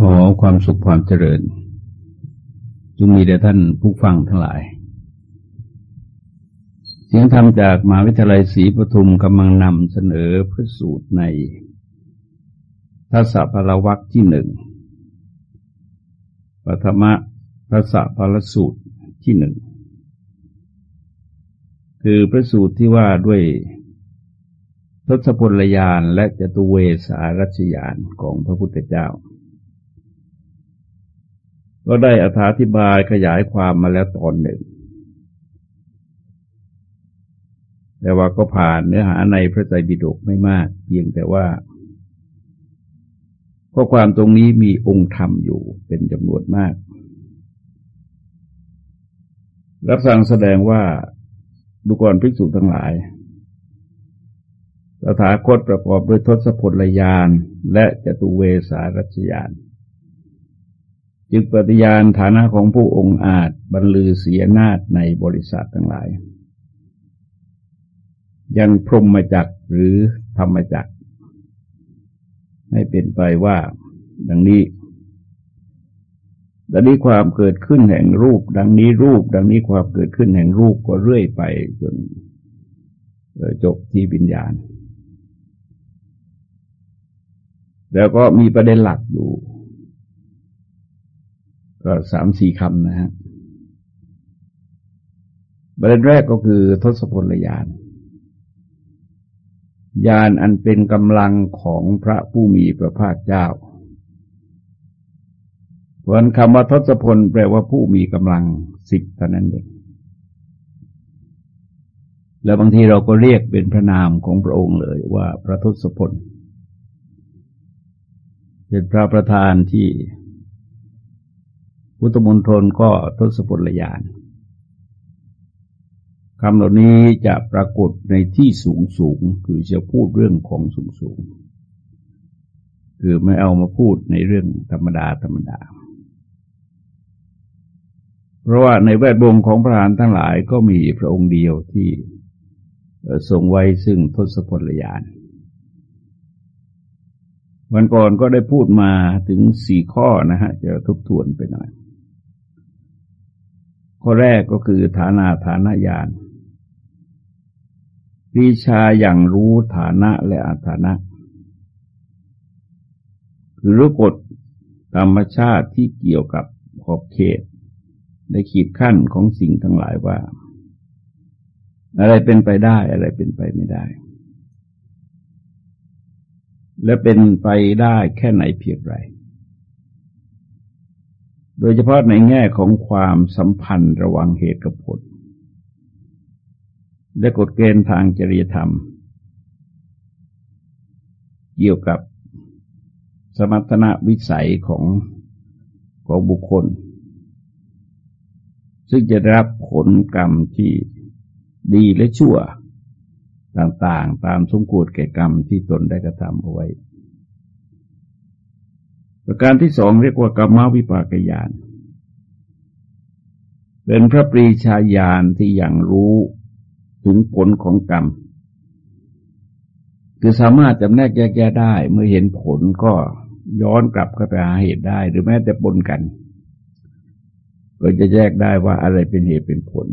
ขอความสุขความเจริญ จงมีแด่ท่านผู้ฟังทั้งหลาย เสียงธรรมจากมหาวิทยาลัยศรีปทุมกำลังนำเสนอพระสูตรในทัศพลวักที่หนึ่งปฐมทัศพลสูตรที่หนึ่ง คือพระสูตรที่ว่าด้วยทศพลยานและจตุเวสารัชยานของพระพุทธเจ้า ก็ได้อธิบายขยายความมาแล้วตอนหนึ่ง แต่ว่าก็ผ่านเนื้อหาในพระไตรปิฎกไม่มาก เพียงแต่ว่าข้อความตรงนี้มีองค์ธรรมอยู่เป็นจำนวนมาก รับสั่งแสดงว่าดูก่อนภิกษุทั้งหลายสถาคตประกอบด้วยทศพลยานและจตุเวสารัชยาน จึงปฏิญาณฐานะของผู้องค์อาจบรรลือเสียนาฏในบริษัททั้งหลาย ยังพรหมจักหรือธรรมจักให้เป็นไปว่า ดังนี้ดังนี้ความเกิดขึ้นแห่งรูป ดังนี้รูป ดังนี้ความเกิดขึ้นแห่งรูปก็เรื่อยไปจนจบที่วิญญาณ แล้วก็มีประเด็นหลักอยู่ ก็สามสี่คำนะฮะประเด็นแรกก็คือทศพลยานยานอันเป็นกำลังของพระผู้มีพระภาคเจ้าวันคำว่าทศพลแปลว่าผู้มีกำลังสิบเท่านั้นเองแล้วบางทีเราก็เรียกเป็นพระนามของพระองค์เลยว่าพระทศพลเป็นพระประธานที่ พุทธมนตรก็ทศพลยานคำเหล่านี้จะปรากฏในที่สูงสูงคือจะพูดเรื่องของสูงสูงคือไม่เอามาพูดในเรื่องธรรมดาธรรมดา เพราะว่าในแวดวงของพระหานทั้งหลายก็มีพระองค์เดียวที่ทรงไว้ซึ่งทศพลยานวันก่อนก็ได้พูดมาถึงสี่ข้อนะฮะ จะทบทวนไปหน่อย ข้อแรกก็คือฐานาฐานญาณวิชาอย่างรู้ฐานะและอาฐานะ คือรู้กฎธรรมชาติที่เกี่ยวกับขอบเขตในขีดขั้นของสิ่งทั้งหลายว่า อะไรเป็นไปได้อะไรเป็นไปไม่ได้ และเป็นไปได้แค่ไหนเพียงไร โดยเฉพาะในแง่ของความสัมพันธ์ระหว่างเหตุกับผล และกฎเกณฑ์ทางจริยธรรม เกี่ยวกับสมรรถนะวิสัยของของบุคคล ซึ่งจะได้รับผลกรรมที่ดีและชั่วต่างๆ ตามสมควรแก่กรรมที่ตนได้กระทำเอาไว้ ประการที่สองเรียกว่ากรรมวิปากยานเป็นพระปรีชาญาณที่ยังรู้ถึงผลของกรรม คือสามารถจำแนกแยกแยะได้เมื่อเห็นผลก็ย้อนกลับเข้าไปหาเหตุได้ หรือแม้แต่ปนกัน ก็จะแยกได้ว่าอะไรเป็นเหตุเป็นผล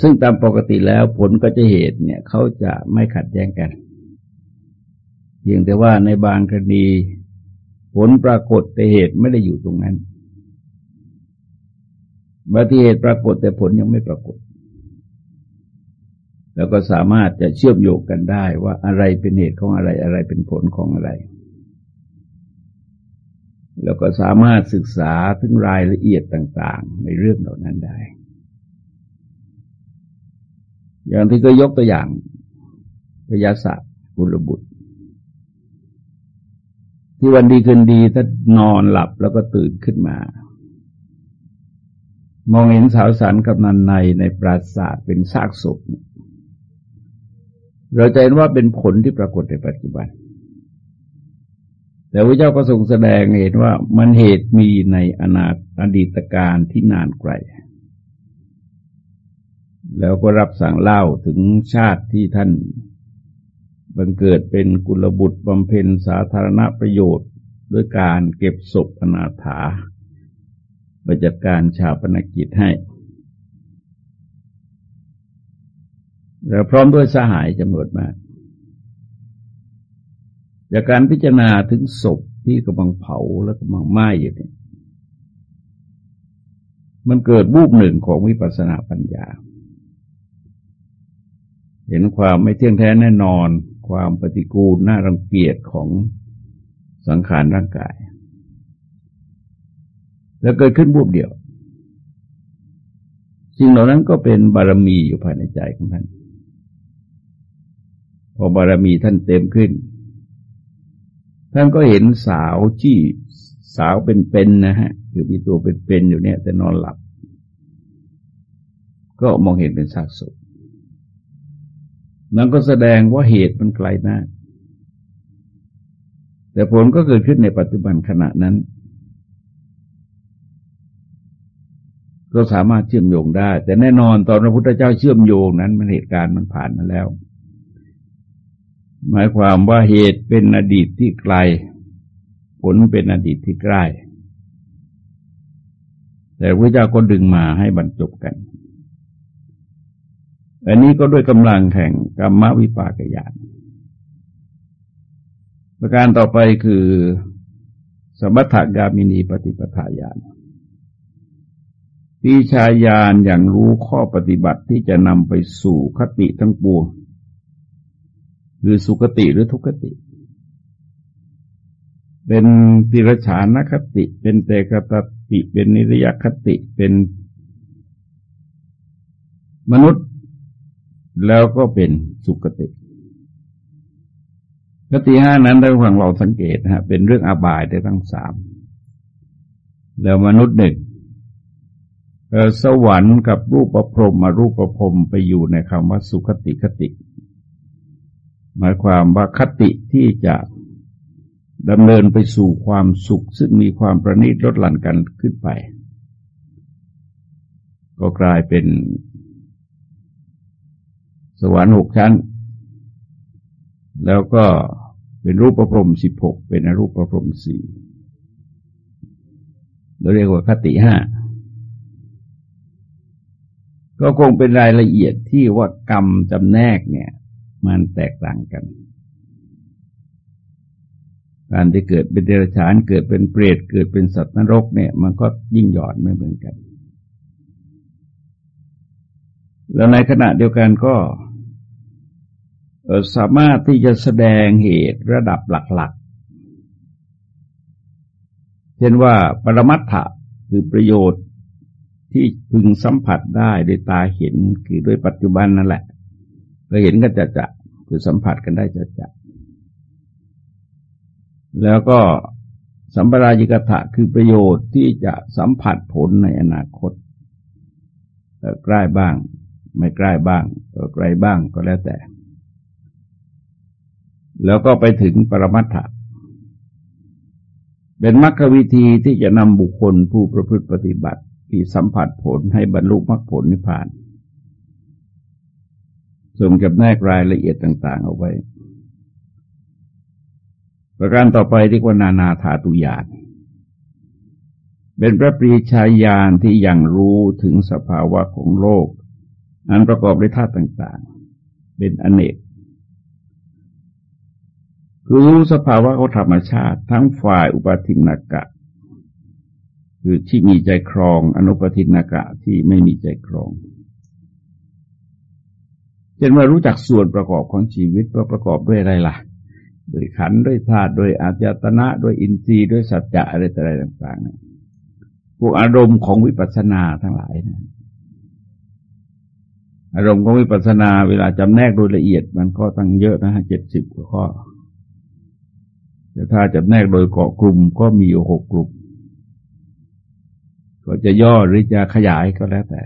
ซึ่งตามปกติแล้วผลก็จะเหตุเนี่ยเขาจะไม่ขัดแย้งกัน เพียงแต่ว่าในบางกรณีผลปรากฏแต่เหตุไม่ได้อยู่ตรงนั้นบางทีเหตุปรากฏแต่ผลยังไม่ปรากฏ แล้วก็สามารถจะเชื่อมโยงกันได้ว่าอะไรเป็นเหตุของอะไรอะไรเป็นผลของอะไร แล้วก็สามารถศึกษาถึงรายละเอียดต่าง ๆ ในเรื่องเหล่านั้นได้ อย่างที่เคยยกตัวอย่างพยาศาสตร์บุรบุตร ที่วันดีคืนดีถ้านอนหลับแล้วก็ตื่นขึ้นมา มองเห็นสาวสันกับนันในในปราสาทเป็นซากศพเราจะเห็นว่าเป็นผลที่ปรากฏในปัจจุบัน แต่พระเจ้าก็ทรงแสดงเห็นว่ามันเหตุมีในอนาคอดีตการที่นานไกล แล้วก็รับสั่งเล่าถึงชาติที่ท่าน บังเกิดเป็นกุลบุตรบำเพ็ญสาธารณประโยชน์ด้วยการเก็บศพอนาถาบริจัดการชาปนกิจให้ แล้วพร้อมด้วยสหายจำนวนมาก จากการพิจารณาถึงศพที่กำลังเผาและกำลังไหม้อยู่เนี่ยมันเกิดบูบหนึ่งของวิปัสสนาปัญญา เห็นความไม่เที่ยงแท้แน่นอน ความปฏิกูลน่ารังเกียจของสังขารร่างกาย แล้วเกิดขึ้นบูบเดียว สิ่งเหล่านั้นก็เป็นบารมีอยู่ภายในใจของท่าน พอบารมีท่านเต็มขึ้น ท่านก็เห็นสาวที่สาวเป็นๆนะฮะคือมีตัวเป็นๆอยู่เนี่ย แต่นอนหลับ ก็มองเห็นเป็นซากศพ นั่นก็แสดงว่าเหตุมันไกลมาก แต่ผลก็เกิดขึ้นในปัจจุบันขณะนั้น ก็สามารถเชื่อมโยงได้ แต่แน่นอนตอนพระพุทธเจ้าเชื่อมโยงนั้น มันเหตุการณ์มันผ่านมาแล้ว หมายความว่าเหตุเป็นอดีตที่ไกล ผลเป็นอดีตที่ใกล้แต่พระเจ้าก็ดึงมาให้บรรจบกัน อันนี้ก็ด้วยกำลังแห่งกรรมวิปากญาณประการต่อไปคือ สมถกามินีปฏิปทาญาณปีชาญาณอย่างรู้ข้อปฏิบัติที่จะนำไปสู่คติทั้งปวงคือสุคติหรือทุกขติ เป็นติรฉานคติ เป็นเตกตติ เป็นนิรยคติ เป็นมนุษย์ แล้วก็เป็นสุคติคติห้านั้นถ้าฟังเราสังเกตนะฮะเป็นเรื่องอาบายได้ทั้งสาม แล้วมนุษย์หนึ่งสวรรค์กับรูปประพรมมารูปประพรมไปอยู่ในคำว่าสุคติคติ หมายความว่าคติที่จะดำเนินไปสู่ความสุข ซึ่งมีความประณีตลดหลั่นกันขึ้นไป ก็กลายเป็น สวรรค์หกชั้น แล้วก็เป็นรูปประพรมสิบหกเป็นอรูปประพรมสี่เราเรียกว่าคติห้าก็คงเป็นรายละเอียดที่ว่ากรรมจำแนกเนี่ย มันแตกต่างกัน การที่เกิดเป็นเดรัจฉานเกิดเป็นเปรตเกิดเป็นสัตว์นรกเนี่ย มันก็ยิ่งหย่อนไม่เหมือนกัน แล้วในขณะเดียวกันก็ สามารถที่จะแสดงเหตุระดับหลักๆ เช่นว่าปรมัตถะคือประโยชน์ที่พึงสัมผัสได้ด้วยตาเห็นคือด้วยปัจจุบันนั่นแหละเราเห็นกันจะจะคือสัมผัสกันได้จะจะแล้วก็สัมปรายิกถะคือประโยชน์ที่จะสัมผัสผลในอนาคตใกล้บ้าง ไม่ใกล้บ้างไกล้บ้างก็แล้วแต่ แล้วก็ไปถึงปรมัตถะเป็นมรรควิธีที่จะนำบุคคลผู้ประพฤติปฏิบัติ ที่สัมผัสผลให้บรรลุมรรคผลนิพพานส่งกับแนกรายละเอียดต่าง ๆ เอาไว้ ประการต่อไปที่ว่านานาธาตุยานเป็นพระปรีชาญาณที่ยังรู้ถึงสภาวะของโลกนั้นประกอบด้วยธาตุต่าง ๆ เป็นอเนก คือรู้สภาวะของธรรมชาติ ทั้งฝ่ายอุปทินากะ คือที่มีใจครอง อนุปทินากะที่ไม่มีใจครองเช่นว่ารู้จักส่วนประกอบของชีวิตว่าประกอบด้วยอะไรล่ะโดยขันด้วยธาตุด้วยอาจตนะด้วยอินทรีย์ด้วยสัจจะอะไรอะไรต่างๆเนี่ยพวกอารมณ์ของวิปัสสนาทั้งหลายนะอารมณ์ของวิปัสสนาเวลาจำแนกโดยละเอียด มันก็ตั้งเยอะนะฮะเจ็ดสิบกว่าข้อ แต่ถ้าจำแนกโดยเกาะกลุ่มก็มีอยู่หกกลุ่ม ก็จะย่อหรือจะขยายก็แล้วแต่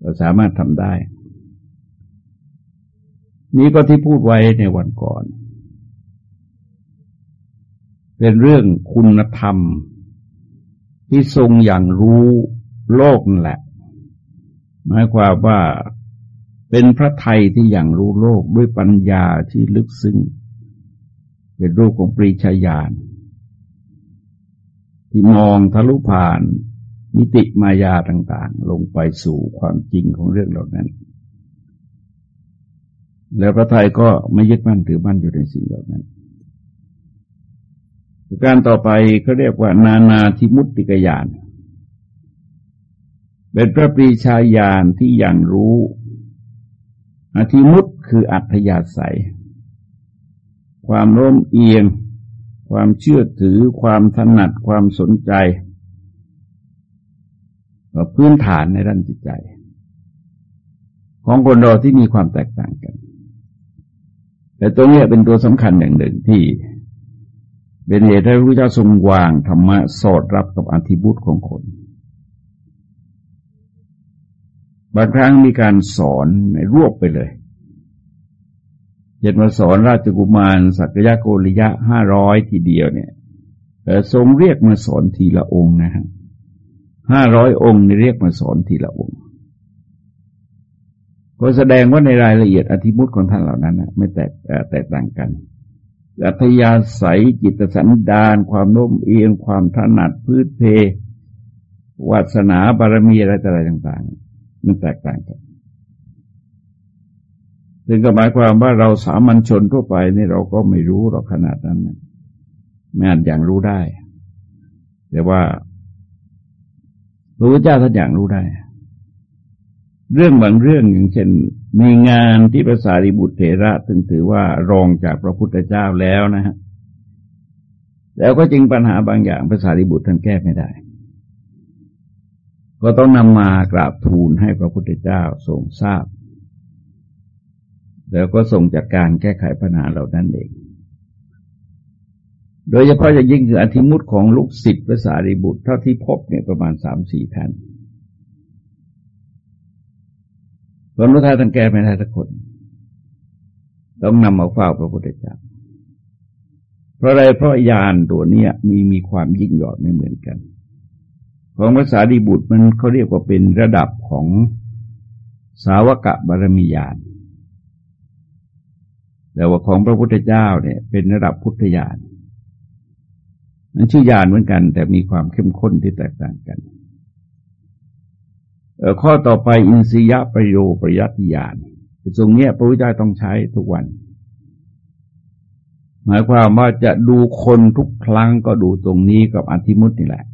เราสามารถทำได้ นี้ก็ที่พูดไว้ในวันก่อน เป็นเรื่องคุณธรรม ที่ทรงอย่างรู้โลกนั่นแหละ หมายความว่าเป็นพระไทยที่อย่างรู้โลกด้วยปัญญาที่ลึกซึ้ง เป็นรูปของปรีชาญาณที่มองทะลุผ่านมิติมายาต่าง ๆ ลงไปสู่ความจริงของเรื่องเหล่านั้น แล้วพระไทยก็ไม่ยึดมั่นถือมั่นอยู่ในสิ่งเหล่านั้นการต่อไปเขาเรียกว่า นานาธิมุตติกยานเป็นพระปรีชาญาณที่ยังรู้อธิมุตคืออัธยาศัย ความร่มเอียง ความเชื่อถือ ความถนัด ความสนใจพื้นฐานในด้านจิตใจ ของคนเราที่มีความแตกต่างกัน แต่ตรงนี้เป็นตัวสำคัญอย่างหนึ่งที่เป็นเหตุให้พระพุทธเจ้าทรงวางธรรมะสอดรับกับอธิบุตรของคนบางครั้งมีการสอนในรวบไปเลย เจ็ดมาสอนราชกุมารสักยะโกริยะห้าร้อยทีเดียวเนี่ยแต่ทรงเรียกมาสอนทีละองค์นะฮะห้าร้อยองค์นี่เรียกมาสอนทีละองค์ ก็แสดงว่าในรายละเอียดอธิมุตของท่านเหล่านั้นไม่แตกแตกต่างกันอัธยาศัยจิตสันดานความโน้มเอียงความถนัดพื้นเพวาสนาบารมีอะไรอะไรต่างๆ มันแตกต่างกัน ซึ่งก็หมายความว่าเราสามัญชนทั่วไปนี่เราก็ไม่รู้หรอกขนาดนั้นไม่อาจอย่างรู้ได้ แต่ว่าพระพุทธเจ้าท่านอย่างรู้ได้ เรื่องบางเรื่องอย่างเช่น มีงานที่พระสารีบุตรเถระถึงถือว่ารองจากพระพุทธเจ้าแล้วนะฮะแล้วก็จริงปัญหาบางอย่างพระสารีบุตรท่านแก้ไม่ได้ ก็ต้องนำมากราบทูลให้พระพุทธเจ้าทรงทราบ แล้วก็ส่งจากการแก้ไขปัญหาเหล่านั้นเอง โดยเฉพาะจะยิ่งคืออธิมุตของลูกศิษย์พระสารีบุตรเท่าที่พบเนี่ยประมาณสามสี่แผ่นผลรุทายท่านแก้ไม่ได้ทุกคน ต้องนำมาเฝ้าพระพุทธเจ้าเพราะอะไรเพราะญาณตัวเนี้ยมีมีความยิ่งหยอดไม่เหมือนกัน ของภาษาดีบุตรมันเขาเรียกว่าเป็นระดับของสาวกะบารมีญาณ แต่ว่าของพระพุทธเจ้าเนี่ย เป็นระดับพุทธญาณนั้นชื่อญาณเหมือนกัน แต่มีความเข้มข้นที่แตกต่างกันข้อต่อไปอินทรียประโยประยัติญาณตรงนี้พระพุทธเจ้าต้องใช้ทุกวัน หมายความว่าจะดูคนทุกครั้งก็ดูตรงนี้กับอธิมุตนี่แหละ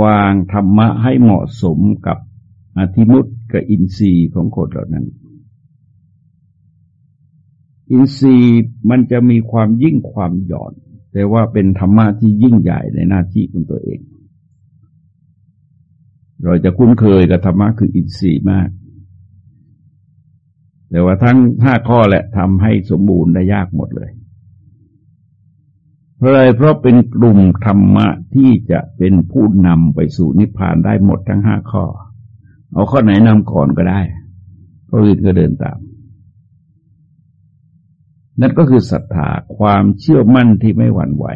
วางธรรมะให้เหมาะสมกับอธิมุตกับอินทรีย์ของคนเหล่านั้น อินทรีย์มันจะมีความยิ่งความหย่อน แต่ว่าเป็นธรรมะที่ยิ่งใหญ่ในหน้าที่ของตัวเอง เราจะคุ้นเคยกับธรรมะคืออินทรีย์มาก แต่ว่าทั้งห้าข้อแหละทำให้สมบูรณ์ได้ยากหมดเลยเพราะอะไรเพราะเป็นกลุ่มธรรมะที่จะเป็นผู้นำไปสู่นิพพานได้หมดทั้งห้าข้อ เอาข้อไหนนำก่อนก็ได้ข้ออื่นก็เดินตาม นั่นก็คือศรัทธาความเชื่อมั่นที่ไม่หวั่นไหว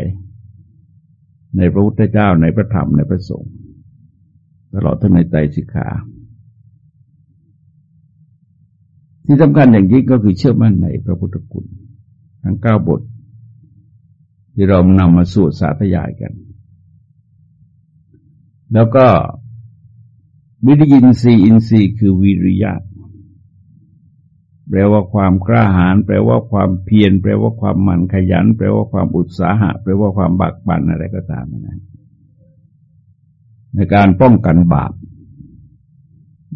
ในพระพุทธเจ้าในพระธรรมในพระสงฆ์ตลอดทั้งในใจสิกขาที่สำคัญอย่างยิ่งก็คือเชื่อมั่นในพระพุทธคุณทั้งเก้าบท ที่เรานำมาสวดสาธยายกัน แล้วก็วิริยินทรีย์อินทรีย์คือวิริยะ แปลว่าความกล้าหาญแปลว่าความเพียรแปลว่าความหมั่นขยัน แปลว่าความอุตสาหะ แปลว่าความบักบันอะไรก็ตามนะในการป้องกันบาป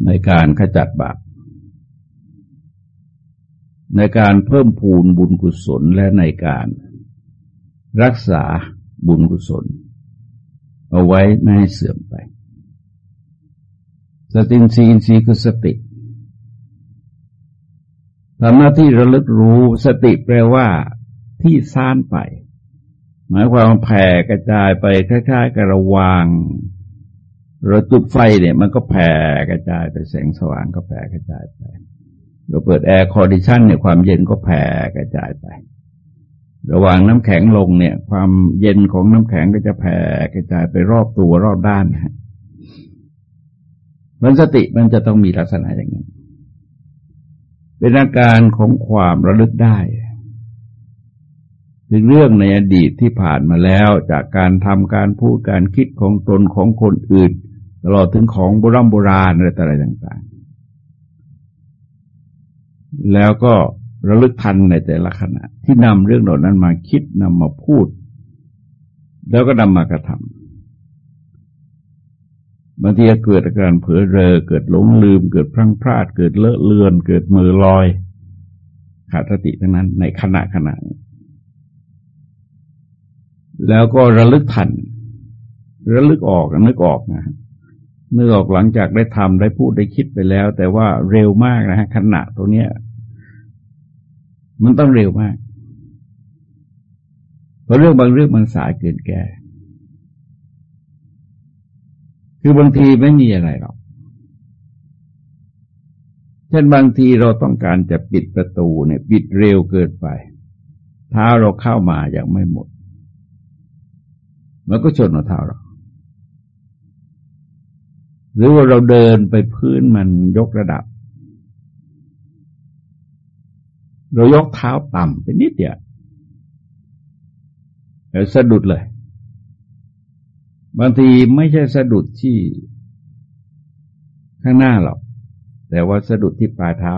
ในการขจัดบาป ในการเพิ่มพูนบุญกุศลและในการรักษาบุญกุศล เอาไว้ไม่ให้เสื่อมไปสตินรีอินทรีย์คือสติ ทำหน้าที่ระลึกรู้สติแปลว่า ที่ซ่านไป หมายความแผ่กระจายไปคล้ายๆกับระวางเราจุดไฟเนี่ย มันก็แผ่กระจายไปแสงสว่างก็แผ่กระจายไปเราเปิด air condition เนี่ยความเย็นก็แผ่กระจายไประหว่างน้ำแข็งลงเนี่ย ความเย็นของน้ำแข็งก็จะแผ่กระจายไปรอบตัวรอบด้านมันสติมันจะต้องมีลักษณะอย่างนี้ เป็นอาการของความระลึกได้ถึงเรื่องในอดีตที่ผ่านมาแล้วจากการทำการพูดการคิดของตนของคนอื่น ตลอดถึงของโบราณโบราณอะไรต่างๆ แล้วก็ระลึกทันในแต่ละขณะ ที่นำเรื่องเหล่านั้นมาคิดนำมาพูด แล้วก็นำมากระทำ บางทีเกิดอาการเผลอเรอ เกิดหลงลืม เกิดพลั้งพลาด เกิดเลอะเลือน เกิดมือลอย ขาดสติทั้งนั้น ในขณะขณะ แล้วก็ระลึกทัน ระลึกออกนึกออกนะนึกออกหลังจากได้ทำได้พูดได้คิดไปแล้ว แต่ว่าเร็วมากนะฮะขณะตรงเนี้ย มันต้องเร็วมาก เพราะเรื่องบางเรื่องมันสายเกินแก่ คือบางทีไม่มีอะไรหรอกเช่นบางทีเราต้องการจะปิดประตูเนี่ยปิดเร็วเกินไปเท้าเราเข้ามาอย่างไม่หมด มันก็ชนหัวเท้าเรา หรือว่าเราเดินไปพื้นมันยกระดับ เรายกเท้าต่ำไปนิดเดียวแล้วสะดุดเลย บางทีไม่ใช่สะดุดที่ข้างหน้าหรอกแต่ว่าสะดุดที่ปลายเท้า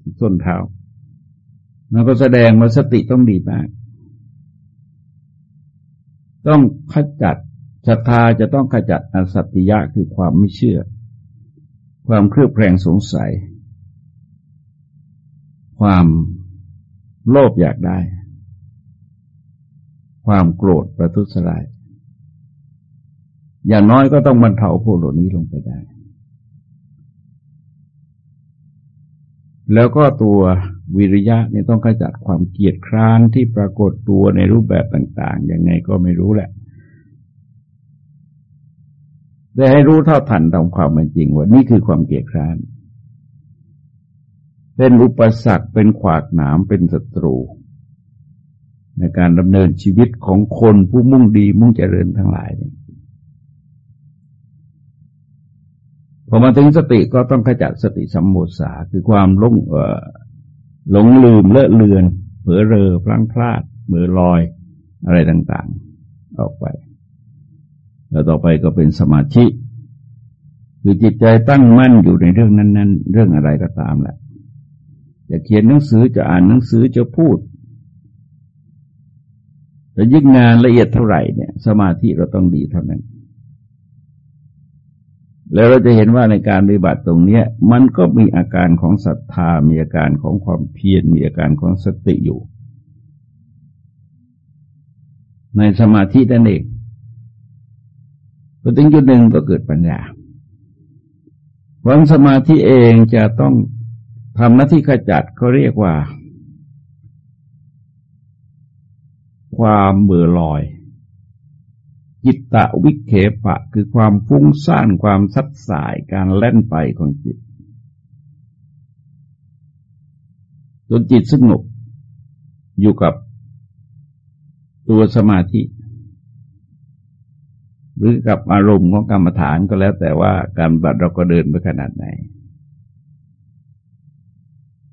ที่ส้นเท้ามันก็แสดงว่าสติต้องดีมาก ต้องขจัดศรัทธาจะต้องขจัดอสัตติยะคือความไม่เชื่อ ความเครือบแคลงสงสัย ความโลภอยากได้ ความโกรธประทุษร้าย อย่างน้อยก็ต้องบรรเทาพวกเหล่านี้ลงไปได้ แล้วก็ตัววิริยะเนี่ยต้องขจัดความเกียดคร้านที่ปรากฏตัวในรูปแบบต่างๆ ยังไงก็ไม่รู้แหละได้ให้รู้เท่าทันตามความเป็นจริงว่านี่คือความเกียดคร้าน เป็นอุปสรรคเป็นขวากหนามเป็นศัตรู ในการดำเนินชีวิตของคนผู้มุ่งดีมุ่งเจริญทั้งหลายเนี่ย พอมาถึงสติก็ต้องขจัดสติสัมโมสาคือความลงหลงลืมเลอะเลือน เผลอเรอพลั้งพลาดมือลอยอะไรต่างๆ ออกไป แล้วต่อไปก็เป็นสมาธิคือจิตใจตั้งมั่นอยู่ในเรื่องนั้น ๆ เรื่องอะไรก็ตามแหละจะเขียนหนังสือจะอ่านหนังสือจะพูดจะยิ่งงานละเอียดเท่าไหร่เนี่ย สมาธิเราต้องดีเท่านั้น แล้วเราจะเห็นว่าในการปฏิบัติตรงเนี้ย มันก็มีอาการของศรัทธา มีอาการของความเพียร มีอาการของสติอยู่ ในสมาธินั่นเองพอถึงจุดหนึ่งก็เกิดปัญญาวามสมาธิเองจะต้องทำหน้าที่ขจัดก็เรียกว่า ความเบื่อลอย จิตตะวิเคปะ คือความฟุ้งซ่านความสัดสายการเล่นไปของจิตจนจิตสงบอยู่กับตัวสมาธิ หรือกับอารมณ์ของกรรมฐานก็แล้วแต่ว่าการบัตรเราก็เดินไปขนาดไหน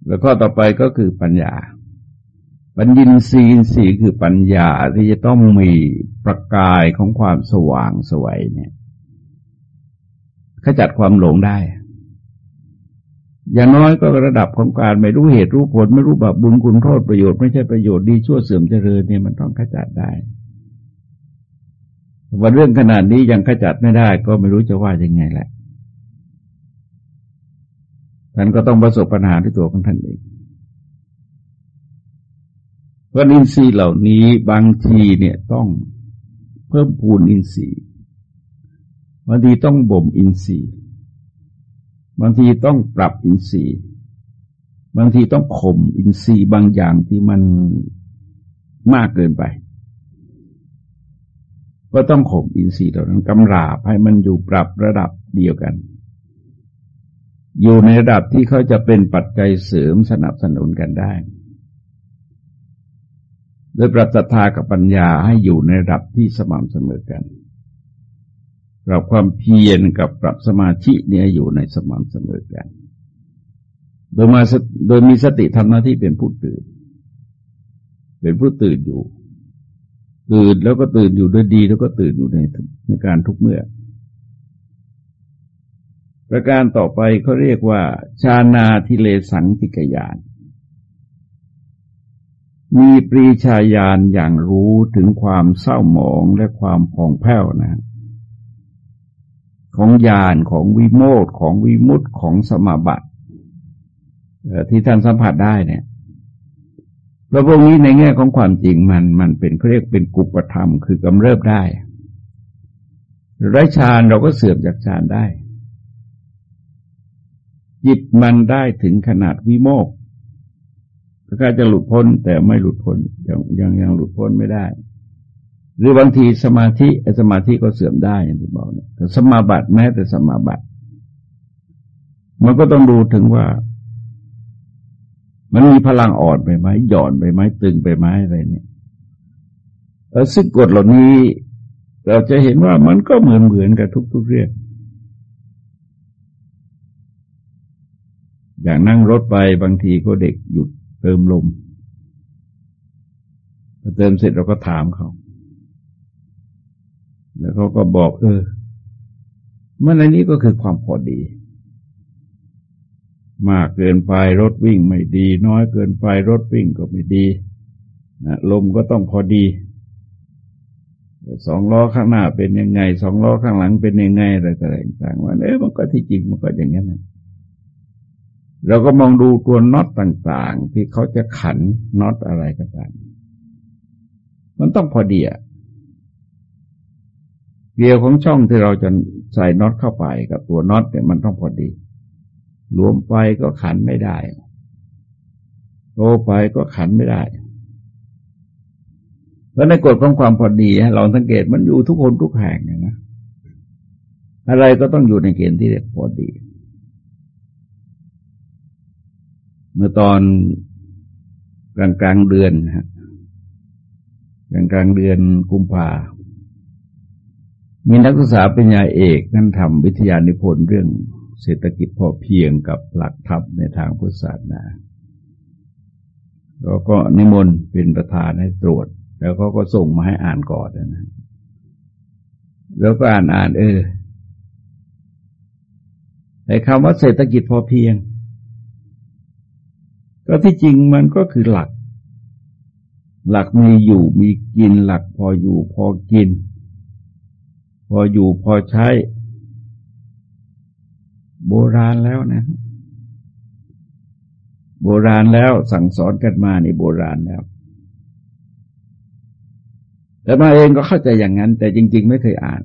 แล้วข้อต่อไปก็คือปัญญา ปัญญินทรีย์สีคือปัญญาที่จะต้องมีประกายของความสว่างสวยเนี่ยขจัดความหลงได้ อย่างน้อยก็ระดับของการไม่รู้เหตุรู้ผล ไม่รู้บาปบุญคุณโทษประโยชน์ไม่ใช่ประโยชน์ดีชั่วเสื่อมเจริญเนี่ยมันต้องขจัดได้ว่าเรื่องขนาดนี้ยังขจัดไม่ได้ ก็ไม่รู้จะว่ายังไงแหละท่านก็ต้องประสบปัญหาที่ตัวของท่านเอง เพราะอินทรีย์เหล่านี้บางทีเนี่ยต้องเพิ่มพูนอินทรีย์บางทีต้องบ่มอินทรีย์บางทีต้องปรับอินทรีย์ บางทีต้องข่มอินทรีย์บางอย่างที่มันมากเกินไป ก็ต้องข่มอินทรีย์เหล่านั้นกำราบให้มันอยู่ปรับระดับเดียวกัน อยู่ในระดับที่เขาจะเป็นปัจจัยเสริมสนับสนุนกันได้ โดยปรับศรัทากับปัญญาให้อยู่ในระดับที่สม่ำเสมอกันปรับความเพียรกับปรับสมาธิเนี่ยอยู่ในสม่ำเสมอกัน โดยมาโดยมีสติทำหน้าที่เป็นผู้ตื่น เป็นผู้ตื่นอยู่ ตื่นแล้วก็ตื่นอยู่ด้วยดี แล้วก็ตื่นอยู่ในในการทุกเมื่อ ประการต่อไปเขาเรียกว่า ชานาทิเลสังติกยาน มีปรีชาญาณอย่างรู้ถึงความเศร้าหมองและความผ่องแผ้วนะของญาณของวิโมตของวิมุตของสมาบัติที่ท่านสัมผัสได้เนี่ยแล้วพวกนี้ในแง่ของความจริงมันมันเป็นเรียกเป็นกุปธรรม คือกำเริบได้ไร้ฌานเราก็เสื่อมจากฌานได้ จิตมันได้ถึงขนาดวิโมก ก็จะหลุดพ้น แต่ไม่หลุดพ้นยังยังยังหลุดพ้นไม่ได้ หรือบางทีสมาธิสมาธิก็เสื่อมได้อย่างที่บอกเนี่ยสมาบัติแม้แต่สมาบัติ มันก็ต้องดูถึงว่า มันมีพลังอ่อนไปไหมหย่อนไปไหมตึงไปไหมอะไรเนี่ยเออซึ่งกฎเหล่านี้ เราจะเห็นว่ามันก็เหมือนเหมือนกับทุก ๆเรื่องอย่างนั่งรถไปบางทีก็เด็กหยุด เติมลมพอเติมเสร็จเราก็ถามเขา แล้วเขาก็บอก เออเมื่อไรนี้ก็คือความพอดี มากเกินไปรถวิ่งไม่ดี น้อยเกินไปรถวิ่งก็ไม่ดีนะลมก็ต้องพอดีสองล้อข้างหน้าเป็นยังไง สองล้อข้างหลังเป็นยังไงอะไรต่างๆว่าเออมันก็ที่จริงมันก็อย่างนั้นนะ เราก็มองดูตัวน็อตต่าง ๆ ที่เขาจะขันน็อตอะไรก็ตามมันต้องพอดีอะเกลียวของช่องที่เราจะใส่น็อตเข้าไปกับตัวน็อตเนี่ยมันต้องพอดีรวมไปก็ขันไม่ได้โตไปก็ขันไม่ได้ แล้วในกฎของความพอดีเราสังเกตมันอยู่ทุกคนทุกแห่งนะ อะไรก็ต้องอยู่ในเกณฑ์ที่เรียกพอดี เมื่อตอนกลางกลางเดือนฮะกลางกลางเดือนกุมภามีนักศึกษาปัญญาเอกนั่นทำวิทยานิพนธ์เรื่องเศรษฐกิจพอเพียงกับหลักธรรมในทางพุทธศาสนาแล้วก็นิมนต์เป็นประธานให้ตรวจ แล้วเขาก็ส่งมาให้อ่านก่อนนะแล้วก็อ่านอ่าน เออไอ้คำว่าเศรษฐกิจพอเพียง ก็ที่จริงมันก็คือหลัก หลักมีอยู่มีกินหลักพออยู่พอกิน พออยู่พอใช้ โบราณแล้วนะ โบราณแล้วสั่งสอนกันมาในโบราณแล้วแต่มาเองก็เข้าใจอย่างนั้น แต่จริง ๆ ไม่เคยอ่าน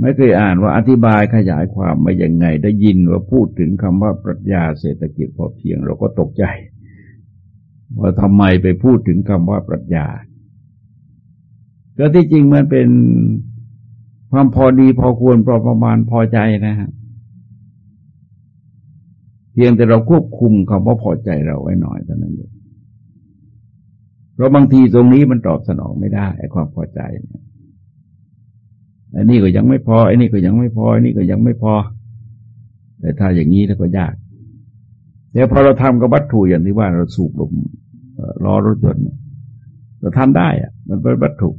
ไม่เคยอ่านว่าอธิบายขยายความมาอย่างไง ได้ยินว่าพูดถึงคำว่าปรัชญาเศรษฐกิจพอเพียง เราก็ตกใจ ว่าทำไมไปพูดถึงคำว่าปรัชญาก็ที่จริงมันเป็นความพอดีพอควรพอประมาณพอใจนะฮะเพียงแต่เราควบคุมคำว่าพอใจเราไว้หน่อยเท่านั้นเองเพราะบางทีตรงนี้มันตอบสนองไม่ได้ไอ้ความพอใจเนี่ย อันนี้ก็ยังไม่พออันนี้ก็ยังไม่พออันนี้ก็ยังไม่พอ แต่ถ้าอย่างนี้แล้วก็ยากแต่พอเราทำกับวัตถุอย่างที่ว่าเราสูบลมล้อรถยนต์เราทำได้อะมันเป็นวัตถุ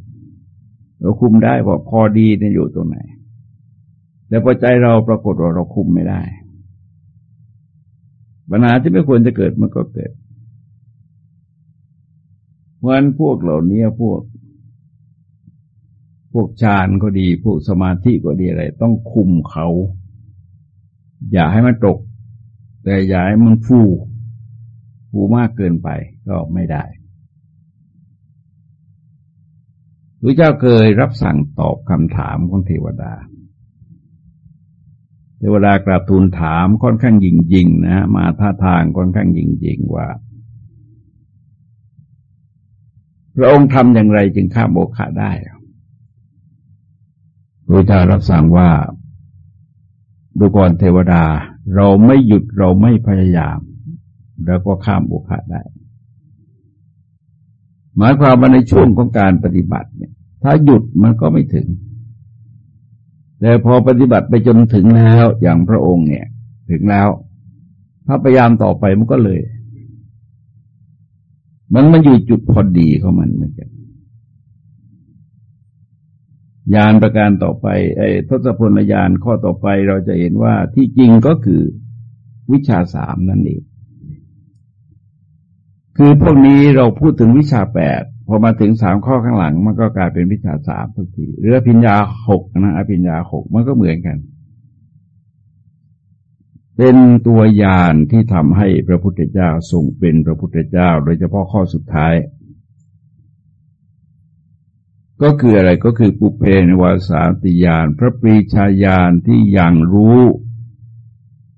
เราคุมได้ว่าพอดีเนี่ยอยู่ตรงไหน แต่พอใจเราปรากฏว่าเราคุมไม่ได้ปัญหาที่ไม่ควรจะเกิดมันก็เกิดเพราะฉะนั้นพวกเหล่านี้พวก พวกฌานก็ดี พวกสมาธิก็ดีอะไร ต้องคุมเขา อย่าให้มันตก แต่อย่าให้มันฟูฟูมากเกินไปก็ไม่ได้พระเจ้าเคยรับสั่งตอบคำถามของเทวดา เทวดากราบทูลถามค่อนข้างยิงยิงนะ มาท่าทางค่อนข้างยิงยิงว่า พระองค์ทำอย่างไรจึงข้าโบคะได้ พระเจ้ารับสั่งว่าดูก่อนเทวดา เราไม่หยุดเราไม่พยายาม แล้วก็ข้ามบุคคลได้ หมายความว่าในช่วงของการปฏิบัติเนี่ย ถ้าหยุดมันก็ไม่ถึง แต่พอปฏิบัติไปจนถึงแล้วอย่างพระองค์เนี่ย ถึงแล้ว ถ้าพยายามต่อไปมันก็เลย มันมันอยู่จุดพอดีของมันเหมือนกัน ยานประการต่อไปไอ้ทศพลยานข้อต่อไปเราจะเห็นว่าที่จริงก็คือวิชาสามนั่นเองคือพวกนี้เราพูดถึงวิชาแปดพอมาถึงสามข้อข้างหลัง มันก็กลายเป็นวิชาสามทุกทีหรืออภิญญาหกนะอภิญญาหกมันก็เหมือนกัน เป็นตัวยานที่ทำให้พระพุทธเจ้าทรงเป็นพระพุทธเจ้า โดยเฉพาะข้อสุดท้าย ก็คืออะไรก็คือปุเพนวาสาติยานพระปรีชาญาณที่ยังรู้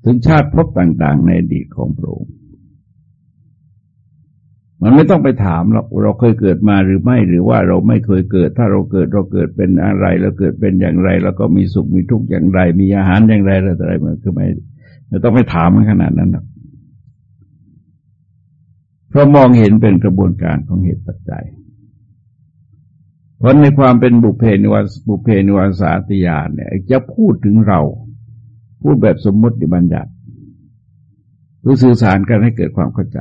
ถึงชาติพบต่าง ๆ ในอดีตของพระองค์มันไม่ต้องไปถามเราเราเคยเกิดมาหรือไม่หรือว่าเราไม่เคยเกิด ถ้าเราเกิดเราเกิดเป็นอะไรเราเกิดเป็นอย่างไร แล้วก็มีสุขมีทุกข์อย่างไร มีอาหารอย่างไรอะไรมันคือไม่ไม่ต้องไปถามมันขนาดนั้นหรอกเพราะมองเห็นเป็นกระบวนการของเหตุปัจจัย เพราะในความเป็นบุเพนิวาบุเพนิวาสาติยานเนี่ย จะพูดถึงเรา พูดแบบสมมติบัญญัติเพื่อสื่อสารกันให้เกิดความเข้าใจ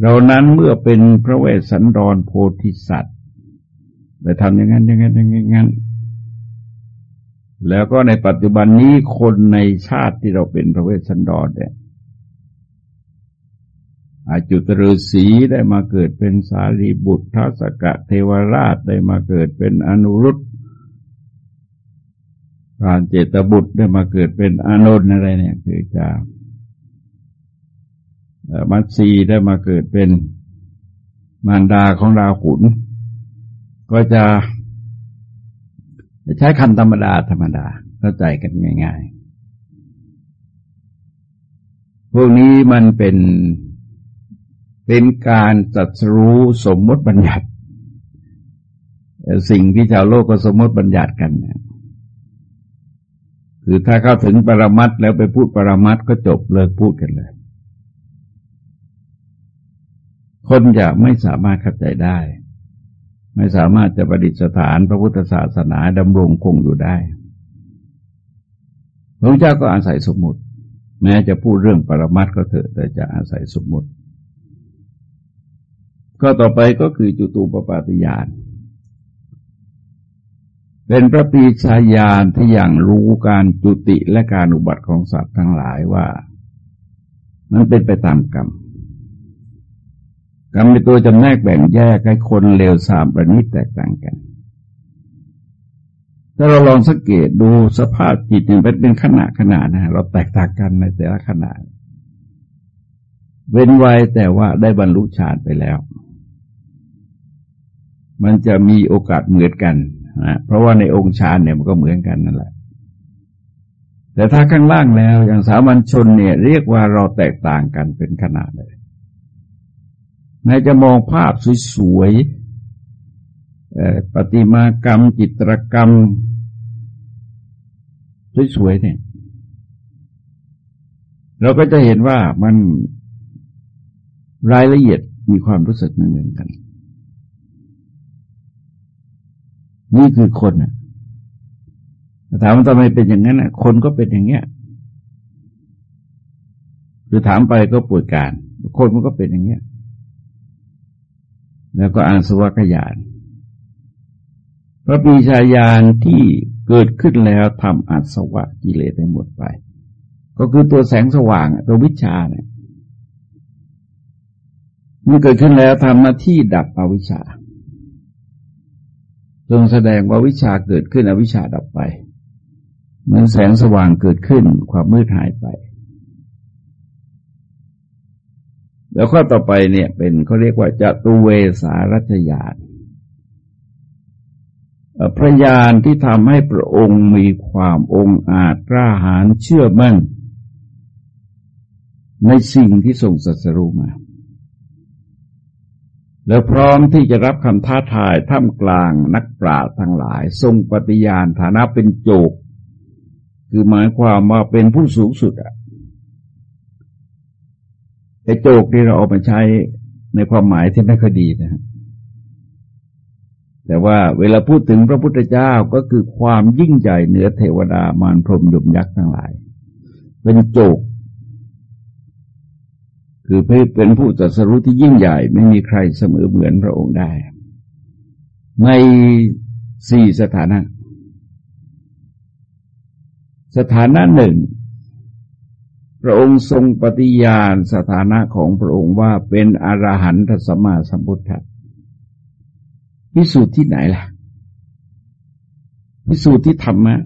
เรานั้นเมื่อเป็นพระเวสสันดรโพธิสัตว์ไปทำอย่างนั้นอย่างนั้นอย่างนั้นแล้วก็ในปัจจุบันนี้คนในชาติที่เราเป็นพระเวสสันดรเนี่ย อาจุตฤษีได้มาเกิดเป็นสารีบุตรทัศกะเทวราชได้มาเกิดเป็นอนุรุตรานเจตบุตรได้มาเกิดเป็นอานนท์อะไรเนี่ยคือจะมัตสีได้มาเกิดเป็นมารดาของราขุน ก็จะใช้คำธรรมดาธรรมดาเข้าใจกันง่าย ๆ พวกนี้มันเป็น เป็นการจัดรู้สมมติบัญญัติ สิ่งที่ชาวโลกก็สมมติบัญญัติกันเนี่ยคือถ้าเข้าถึงปรมัตแล้วไปพูดปรมัตก็จบเลิกพูดกันเลย คนจะไม่สามารถเข้าใจได้ ไม่สามารถจะประดิษฐานพระพุทธศาสนาดำรงคงอยู่ได้พระเจ้าก็อาศัยสมมติ แม้จะพูดเรื่องปรมัตก็เถอะแต่จะอาศัยสมมติ ก็ต่อไปก็คือจุตูปปาติยาน เป็นพระปีชาญาณที่อย่างรู้การจุติและการอุบัติของสัตว์ทั้งหลายว่า มันเป็นไปตามกรรมกรรมเป็นตัวจำแนกแบ่งแยกให้คนเลวสามประณีตแตกต่างกัน ถ้าเราลองสังเกตดูสภาพจิตเป็นเป็นขณะขณะนะเราแตกต่างกันในแต่ละขณะ เว้นไว้แต่ว่าได้บรรลุฌานไปแล้ว มันจะมีโอกาสเหมือนกันนะเพราะว่าในองค์ฌานเนี่ยมันก็เหมือนกันนั่นแหละ แต่ถ้าข้างล่างแล้วอย่างสามัญชนเนี่ย เรียกว่าเราแตกต่างกันเป็นขนาดเลยแม้จะมองภาพสวยๆปฏิมากรรม จิตรกรรม สวยๆเนี่ย เราก็จะเห็นว่ามันรายละเอียดมีความรู้สึกไม่เหมือนกัน นี่คือคนอะถามว่าทำไมเป็นอย่างนั้นอะคนก็เป็นอย่างเงี้ยคือถามไปก็ปวดการ คนมันก็เป็นอย่างเงี้ย แล้วก็อาสวะขยานพระปีชาญาณที่เกิดขึ้นแล้วทำอาสวะกิเลสให้หมดไป ก็คือตัวแสงสว่างตัววิชาเนี่ยมันเกิดขึ้นแล้วทำหน้าที่ดับอวิชชา ทรงแสดงว่าวิชาเกิดขึ้นอวิชาดับไป เหมือนแสงสว่างเกิดขึ้นความมืดหายไป แล้วข้อต่อไปเนี่ยเป็นเขาเรียกว่าจะตุเวสารัชยานพระญาณที่ทำให้พระองค์มีความองอาจกล้าหาญเชื่อมั่น ในสิ่งที่ทรงสัสรู้มา แล้วพร้อมที่จะรับคำท้าทายท่ามกลางนักปราชญ์ทั้งหลาย ทรงปฏิญาณฐานะเป็นโจก คือหมายความว่าเป็นผู้สูงสุดอะไอ้โจกที่เราเอามาใช้ในความหมายที่ไม่ค่อยดีนะแต่แต่ว่าเวลาพูดถึงพระพุทธเจ้าก็คือความยิ่งใหญ่เหนือเทวดามารพรหมยมยักษ์ทั้งหลาย เป็นโจก คือเป็นผู้ตรัสรู้ที่ยิ่งใหญ่ไม่มีใครเสมอเหมือนพระองค์ได้ ในสี่สถานะ สถานะหนึ่ง พระองค์ทรงปฏิญาณสถานะของพระองค์ว่าเป็นอรหันตสมมาสัมพุทธะพิสูจน์ที่ไหนล่ะพิสูจน์ที่ธรรมะ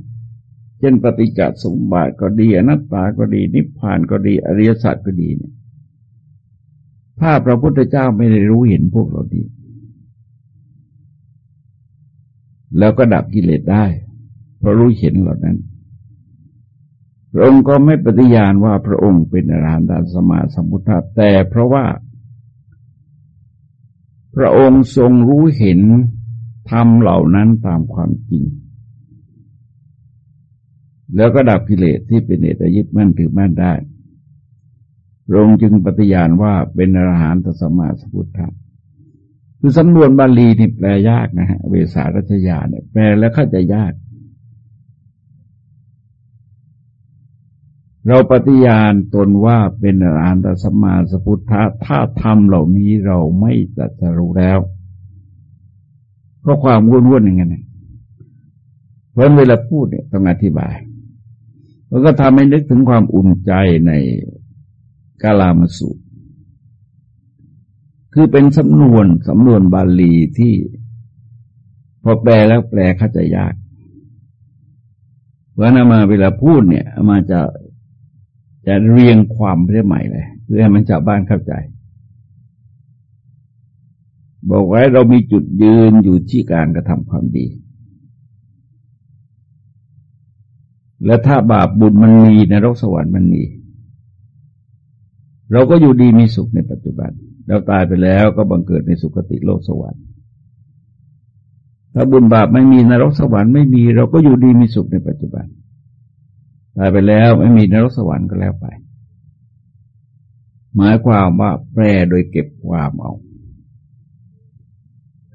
เช่นปฏิจจสมบัติก็ดีอนัตตาก็ดี นิพพานก็ดี อริยสัจก็ดีเนี่ย ถ้าพระพุทธเจ้าไม่ได้รู้เห็นพวกเราดีแล้วก็ดับกิเลสได้ เพราะรู้เห็นเหล่านั้น พระองค์ก็ไม่ปฏิญาณว่าพระองค์เป็นอรหันตสมาสมุทธะแต่เพราะว่า พระองค์ทรงรู้เห็นธรรมเหล่านั้นตามความจริง แล้วก็ดับกิเลสที่เป็นเหตุยึดมั่นถือมั่นได้ พระองค์จึงปฏิญาณว่าเป็นอรหันตสมาสพุทธะคือสำนวนบาลีนี่แปลยากนะฮะ เวสารัชยาเนี่ยแปลแล้วเข้าใจยาก เราปฏิญาณตนว่าเป็นอรหันตสมาสพุทธะถ้าทำเหล่านี้เราไม่จัดสรู้แล้ว ก็ความวุ่นวุ่นอย่างนั้นเพราะเวลาพูดเนี่ยต้องอธิบายแล้วก็ทำให้นึกถึงความอุ่นใจใน กาลามสุคือเป็นสำนวนสำนวนบาลีที่ พอแปลแล้วแปลเข้าใจยากเพราะนั้นมาเวลาพูดเนี่ยมาจะจะเรียงความเรื่องใหม่เลยเพื่อให้มันชาวบ้านเข้าใจ บอกไว้เรามีจุดยืนอยู่ที่การกระทำความดี และถ้าบาปบุญมันมีในรกสวรรค์มันมี เราก็อยู่ดีมีสุขในปัจจุบัน เราตายไปแล้วก็บังเกิดในสุคติโลกสวรรค์ ถ้าบุญบาปไม่มีนรกสวรรค์ไม่มี เราก็อยู่ดีมีสุขในปัจจุบัน ตายไปแล้วไม่มีนรกสวรรค์ก็แล้วไป หมายความว่าแปลโดยเก็บความเอา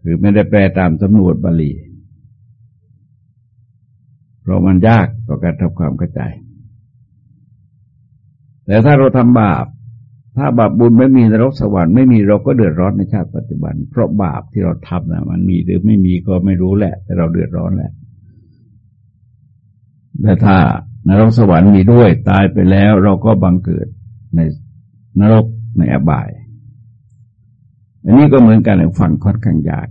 คือไม่ได้แปลตามสำนวนบาลี เพราะมันยากต่อการทำความเข้าใจ แต่ถ้าเราทำบาป ถ้าบาปบุญไม่มีนรกสวรรค์ไม่มีเราก็เดือดร้อนในชาติปัจจุบัน เพราะบาปที่เราทำนะมันมีหรือไม่มีก็ไม่รู้แหละ แต่เราเดือดร้อนแหละแต่ถ้านรกสวรรค์มีด้วยตายไปแล้วเราก็บังเกิดในนรกในอบาย อันนี้ก็เหมือนกันฟังค่อนข้างยาก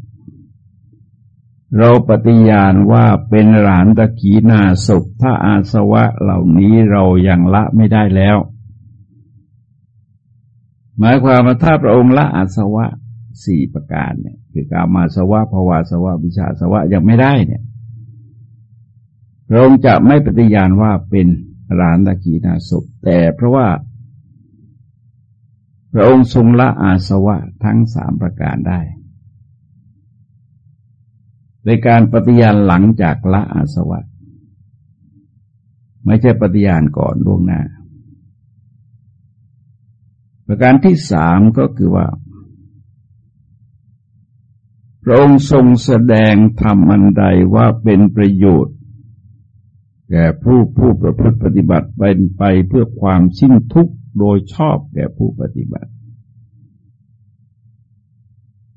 เราปฏิญาณว่าเป็นหลานตะขีนาศพถ้าอาสวะเหล่านี้เรายังละไม่ได้แล้ว หมายความว่าถ้าพระองค์ละอาสวะสี่ประการเนี่ย คือกามาสวะภวาสวะวิชาสวะยังไม่ได้เนี่ยพระองค์จะไม่ปฏิญาณว่าเป็นรานตะกีนาศพแต่เพราะว่า พระองค์ทรงละอาสวะทั้งสามประการได้ในการปฏิญาณหลังจากละอาสวะ ไม่ใช่ปฏิญาณก่อนล่วงหน้า ประการที่สามก็คือว่า พระองค์ทรงแสดงธรรมอันใดว่าเป็นประโยชน์ แก่ผู้ผู้ประพฤติปฏิบัติเป็นไปเพื่อความสิ้นทุกข์โดยชอบแก่ผู้ปฏิบัติ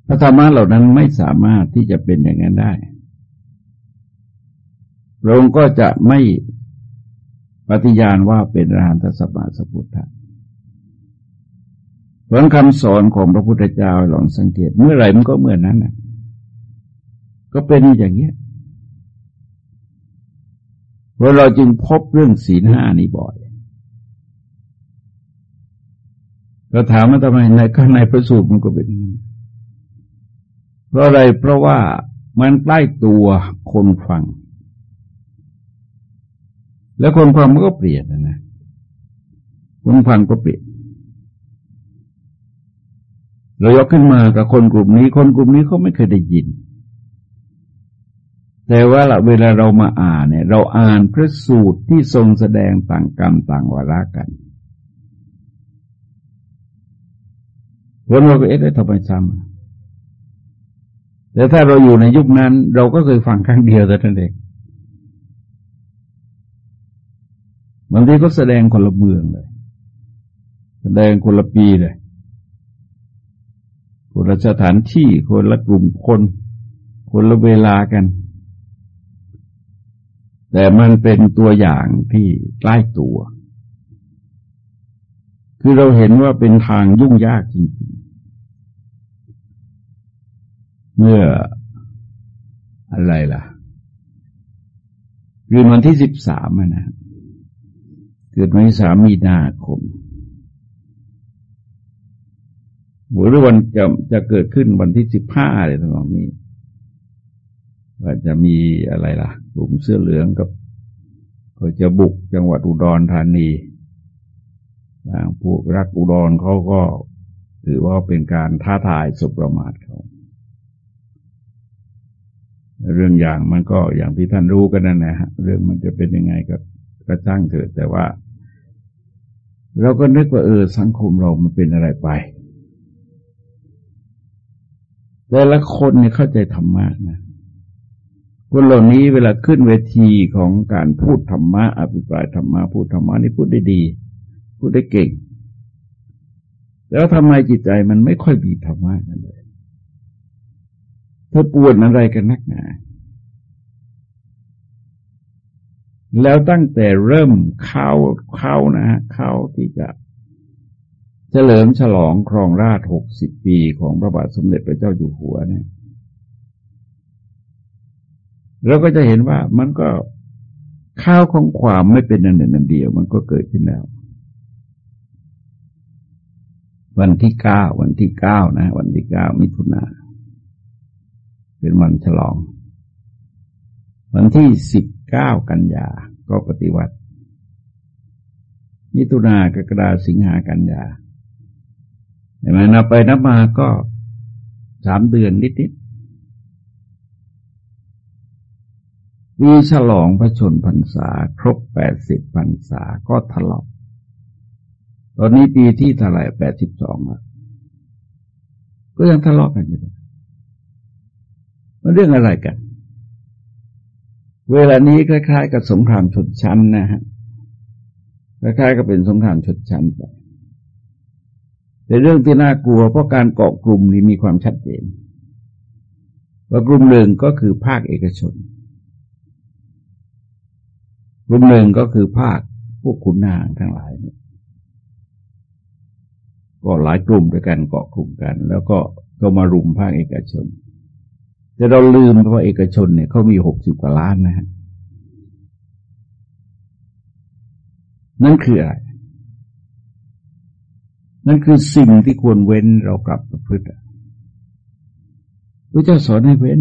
พระธรรมะเหล่านั้นไม่สามารถที่จะเป็นอย่างนั้นได้พระองค์ก็จะไม่ปฏิญาณว่าเป็นรหันตสมาสพุทธะ เพราะคำสอนของพระพุทธเจ้าลองสังเกต เมื่อไหร่มันก็เมื่อนนั้นนะก็เป็นอย่างเนี้ยเพราะเราจึงพบเรื่องศีลห้านี้บ่อยเราถามว่าทำไมในข้างในพระสูตรมันก็เป็นอย่างนี้เพราะอะไรเพราะว่ามันใกล้ตัวคนฟัง แล้วคนฟังมันก็เปลี่ยนนะคนฟังก็เปลี่ยน เรายกขึ้นมากับคนกลุ่มนี้ คนกลุ่มนี้เขาไม่เคยได้ยิน แต่ว่าละเวลาเรามาอ่านเนี่ย เราอ่านพระสูตรที่ทรงแสดงต่างกรรมต่างวาระกันคนเราก็เอ๊ะได้ทำไมซ้ำแต่ถ้าเราอยู่ในยุคนั้น เราก็เคยฟังครั้งเดียวแต่ท่านเองบางทีก็แสดงคนละเมืองเลย แสดงคนละปีเลย คนละสถานที่คนละกลุ่มคน คนละเวลากัน แต่มันเป็นตัวอย่างที่ใกล้ตัว คือเราเห็นว่าเป็นทางยุ่งยากจริงๆ เมื่ออะไรล่ะคืนวันที่สิบสามนะเกิดวันที่สามมีนาคม หรือวันจะจะเกิดขึ้นวันที่สิบห้าอะไรต่างๆนี้ว่าจะมีอะไรล่ะกลุ่มเสื้อเหลืองกับ ก็จะบุกจังหวัดอุดรธานีทางพวกรักอุดรเขาก็ถือว่าเป็นการท้าทายสุประมาทเขาเรื่องอย่างมันก็อย่างที่ท่านรู้กันนั่นนะฮะเรื่องมันจะเป็นยังไงก็ก็จ้างเถิดแต่ว่า เราก็นึกว่าเออสังคมเรามันเป็นอะไรไป แต่ละคนเนี่ยเข้าใจธรรมะนะคนเหล่านี้เวลาขึ้นเวทีของการพูดธรรมะอภิปรายธรรมะพูดธรรมะนี่พูดได้ดี พูดได้เก่ง แล้วทำไมจิตใจมันไม่ค่อยมีธรรมะกันเลยเธอปวดอะไรกันนักหนาแล้วตั้งแต่เริ่มเข้าเข้านะฮะเข้าที่จะ เฉลิมฉลองครองราชหกสิบปีของพระบาทสมเด็จพระเจ้าอยู่หัวเนี่ยเราก็จะเห็นว่ามันก็ข้าวของความไม่เป็นอันหนึ่งอันเดียว มันก็เกิดขึ้นแล้ว วันที่เก้าวันที่เก้านะ วันที่เก้ามิถุนาเป็นวันฉลอง วันที่สิบเก้ากันยาก็ปฏิวัติ มิถุนากรกฎาสิงหากันยา เห็นไหมนับไปนับมาก็สามเดือนนิดๆมีฉลองพระชนพรรษา ครบแปดสิบพรรษาก็ทะเลาะตอนนี้ปีที่เท่าไหร่แปดสิบสองแล้วก็ยังทะเลาะกันอยู่มันเรื่องอะไรกัน เวลานี้คล้ายๆ กับสงครามชนชั้นนะฮะคล้ายๆกับเป็นสงครามชนชั้นไป แต่เรื่องที่น่ากลัวเพราะการเกาะกลุ่มนี้มีความชัดเจน ว่ากลุ่มหนึ่งก็คือภาคเอกชน กลุ่มหนึ่งก็คือภาคพวกขุนนางทั้งหลายเนี่ยก็หลายกลุ่มด้วยกันเกาะกลุ่มกัน แล้วก็ก็มารุมภาคเอกชน แต่เราลืมเพราเอกชนเนี่ยเขามีหกสิบกว่าล้านนะฮะนั่นคืออะไร นั่นคือสิ่งที่ควรเว้นเรากลับประพฤติพระเจ้าสอนให้เว้น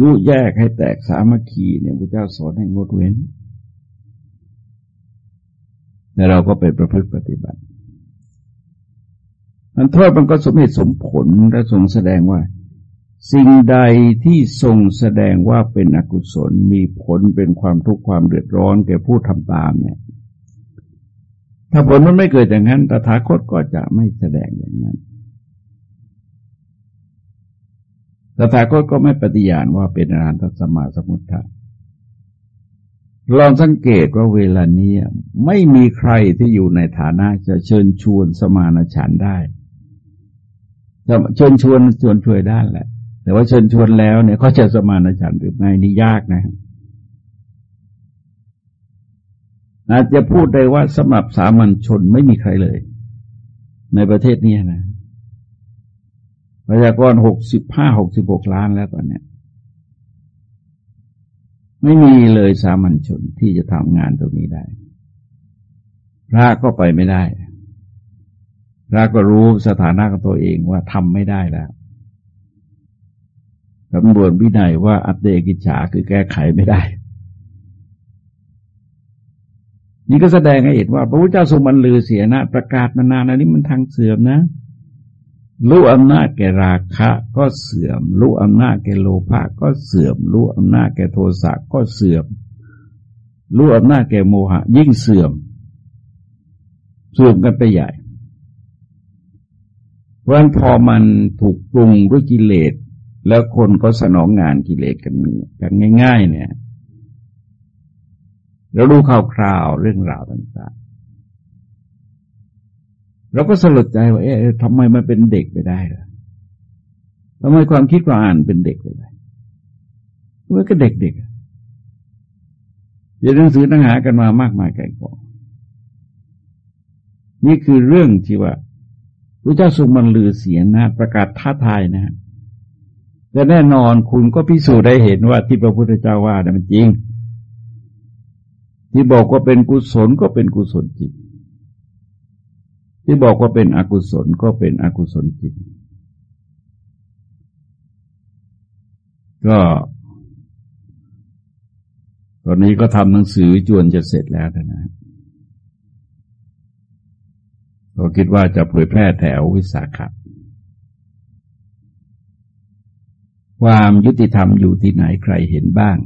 ยุแยกให้แตกสามัคคีเนี่ยพระเจ้าสอนให้งดเว้นแต่เราก็ไปประพฤติปฏิบัติ มันโทษมันก็สมเหตุสมผลและทรงแสดงว่า สิ่งใดที่ทรงแสดงว่าเป็นอกุศลมีผลเป็นความทุกข์ความเดือดร้อนแก่ผู้ทำตามเนี่ย ถ้าผลมันไม่เกิดอย่างนั้น ตถาคตก็จะไม่แสดงอย่างนั้น ตถาคตก็ไม่ปฏิญาณว่าเป็นอรหันตสมาสมุทธะลองสังเกตว่าเวลานี้ไม่มีใครที่อยู่ในฐานะจะเชิญชวนสมานฉันได้เชิญชวนชวนช่วยได้แหละ แต่ว่าเชิญชวนแล้วเนี่ยเขาจะสมานฉันหรือไม่นี่ยากนะครับ อาจจะพูดได้ว่าสำหรับสามัญชนไม่มีใครเลย ในประเทศนี้นะประชากรหกสิบห้าหกสิบหกล้านแล้วตอนนี้ไม่มีเลยสามัญชนที่จะทำงานตรงนี้ได้ พระก็ไปไม่ได้ พระก็รู้สถานะของตัวเองว่าทำไม่ได้แล้วตำรวจวินัยว่าอัตเดกิจฉาคือแก้ไขไม่ได้ นี่ก็แสดงให้เห็นว่าพระพุทธเจ้าทรงบรรลือเสียนะ ประกาศมานานอันนี้มันทางเสื่อมนะรู้อำนาจแก่ราคะก็เสื่อมรู้อำนาจแก่โลภะก็เสื่อมรู้อำนาจแก่โทสะก็เสื่อมรู้อำนาจแก่โมหะ ยิ่งเสื่อม เสื่อมกันไปใหญ่เพราะฉะนั้นพอมันถูกปรุงด้วยกิเลส แล้วคนก็สนองงานกิเลสกันกันง่าย ๆ เนี่ย เราดูข่าวคราวเรื่องราวต่างๆ เราก็สลดใจว่าเอ๊ะทำไมมันเป็นเด็กไปได้ล่ะทำไมความคิดความอ่านเป็นเด็กไปได้มันก็เด็กๆเรียนหนังสือตั้งหากันมามากมายไกลกองนี่คือเรื่องที่ว่าพระเจ้าทรงบรรลือเสียนะประกาศท้าทายนะแต่แน่นอนคุณก็พิสูจน์ได้เห็นว่าที่พระพุทธเจ้าว่านี่ยมันจริง ที่บอกว่าเป็นกุศลก็เป็นกุศลจริงที่บอกว่าเป็นอกุศลก็เป็นอกุศลจริงก็ตอนนี้ก็ทำหนังสือจวนจะเสร็จแล้วนะเราคิดว่าจะเผยแพร่แถววิสาขะความยุติธรรมอยู่ที่ไหนใครเห็นบ้าง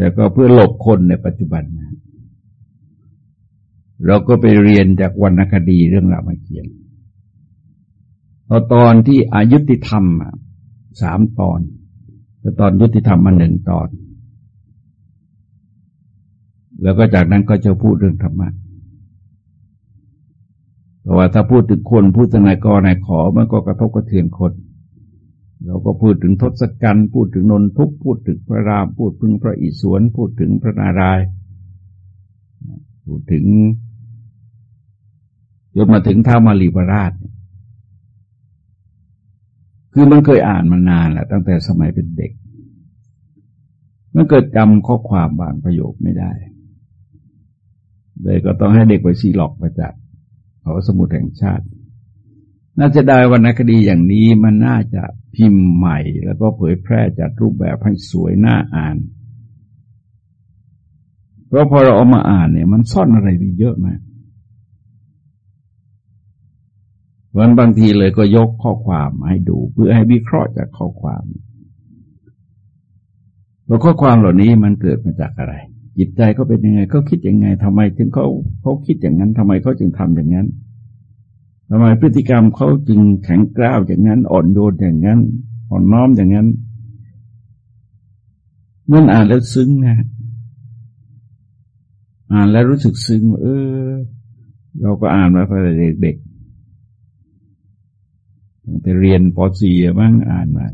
แต่ก็เพื่อหลบคนในปัจจุบันนะเราก็ไปเรียนจากวรรณคดีเรื่องรามเกียรติ์พอตอนที่อายุติธรรมสามตอนแต่ตอนยุติธรรมมาหนึ่งตอน แล้วก็จากนั้นก็จะพูดเรื่องธรรมะเพราะว่าถ้าพูดถึงคนพูดถึงนายกนายขอมันก็กระทบกระเทือนคน เราก็พูดถึงทศกัณฐ์พูดถึงนนทุกพูดถึงพระรามพูดถึงพระอิศวรพูดถึงพระนารายพูดถึงจนมาถึงท้ามาลีบราช คือมันเคยอ่านมานานแหละตั้งแต่สมัยเป็นเด็ก มันเกิดจำข้อความบางประโยคไม่ได้เลยก็ต้องให้เด็กไปซีหลอกประจักษ์หอสมุดแห่งชาติ น่าจะได้วรรณคดีอย่างนี้มันน่าจะพิมพ์ใหม่ แล้วก็เผยแพร่จัดรูปแบบให้สวยน่าอ่าน เพราะพอเราเอามาอ่านเนี่ย มันซ่อนอะไรไปเยอะมากวันบางทีเลยก็ยกข้อความมาให้ดู เพื่อให้วิเคราะห์จากข้อความว่าข้อความเหล่านี้มันเกิดมาจากอะไร จิตใจเขาเป็นยังไงเขาคิดยังไงทำไมถึงเขาเขาคิดอย่างนั้นทำไมเขาจึงทำอย่างนั้น ทำไมพฤติกรรมเขาจึงแข็งกร้าวอย่างนั้น อ่อนโยนอย่างนั้น อ่อนน้อมอย่างนั้นเมื่ออ่านแล้วซึ้งนะอ่านแล้วรู้สึกซึ้งเออ เราก็อ่านมาตั้งแต่เด็กๆตั้งแต่เรียนป .4 มั้งอ่านมา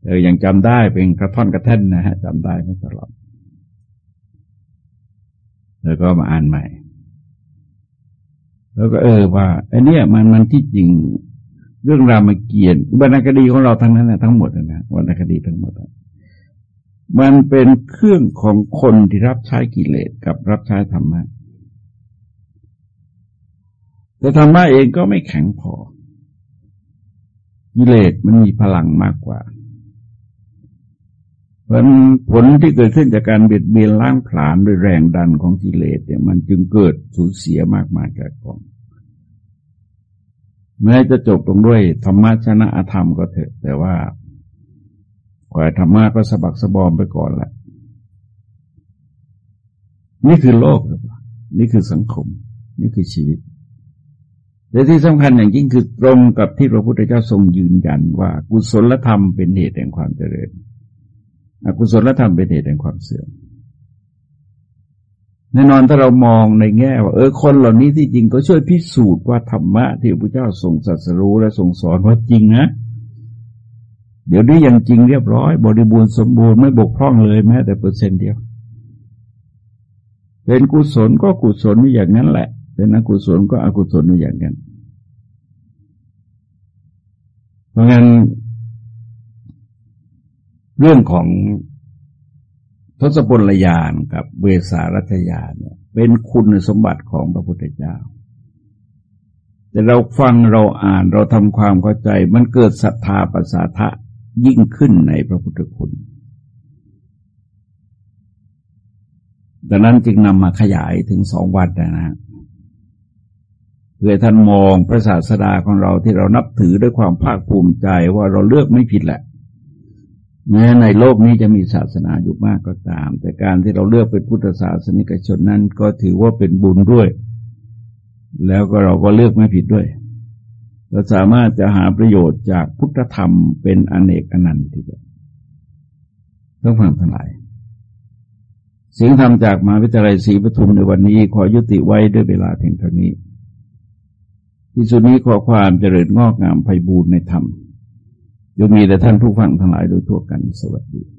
แต่ยังจำได้เป็นกระท่อนกระแท่นนะฮะจำได้ไม่ตลอดแล้วก็มาอ่านใหม่ แล้วก็เออว่าไอ้นี่มันมันที่จริงเรื่องรามเกียรติวรรณคดีของเราทั้งนั้นนะทั้งหมดนะวรรณคดีทั้งหมดมันเป็นเครื่องของคนที่รับใช้กิเลสกับรับใช้ธรรมะแต่ธรรมะเองก็ไม่แข็งพอกิเลสมันมีพลังมากกว่า เพราะผลที่เกิดขึ้นจากการเบียดเบียนล้างผลาญโดยแรงดันของกิเลสเนี่ยมันจึงเกิดสูญเสียมากมายแก่กองแม้จะจบลงด้วยธรรมะชนะอธรรมก็เถอะ แต่ว่าข่ายธรรมะก็สะบักสะบอมไปก่อนแหละนี่คือโลกนี่คือสังคม นี่คือชีวิตแต่ที่สำคัญอย่างยิ่งคือตรงกับที่พระพุทธเจ้าทรงยืนยันว่า กุศลธรรมเป็นเหตุแห่งความเจริญ อกุศลธรรมเป็นเหตุแห่งความเสื่อมแน่นอนถ้าเรามองในแง่ว่าเออคนเหล่านี้ที่จริงก็ช่วยพิสูจน์ว่าธรรมะที่พระเจ้าทรงสัสรู้และทรงสอนว่าจริงนะ เดี๋ยวนี้ยังจริงเรียบร้อย บริบูรณ์สมบูรณ์ไม่บกพร่องเลยแม้แต่เปอร์เซ็นต์เดียว เป็นกุศลก็กุศลอยู่อย่างนั้นแหละ เป็นอกุศลก็อกุศลอยู่อย่างนั้น เพราะงั้น เรื่องของทศพลยานกับเวสารัตยานเนี่ย เป็นคุณสมบัติของพระพุทธเจ้า แต่เราฟังเราอ่านเราทำความเข้าใจ มันเกิดศรัทธาปัสสาทะยิ่งขึ้นในพระพุทธคุณ ดังนั้นจึงนำมาขยายถึงสองวัดนะเพื่อท่านมองพระศาสดาของเราที่เรานับถือด้วยความภาคภูมิใจว่าเราเลือกไม่ผิดแหละ แม้ในโลกนี้จะมีศาสนาอยู่มากก็ตาม แต่การที่เราเลือกเป็นพุทธศาสนิกชนนั้น ก็ถือว่าเป็นบุญด้วย แล้วก็เราก็เลือกไม่ผิดด้วยเราสามารถจะหาประโยชน์จากพุทธธรรมเป็นอเนกอนันต์ทีเดียวต้องฟังทั้งหลายเสียงธรรมจากมหาวิทยาลัยศรีปทุมในวันนี้ขอยุติไว้ด้วยเวลาเพียงเท่านี้ ที่สุดนี้ขอความเจริญงอกงามไพบูรณ์ในธรรม ยังมีแต่ท่านผู้ฟังทั้งหลายโดยทั่วกันสวัสดี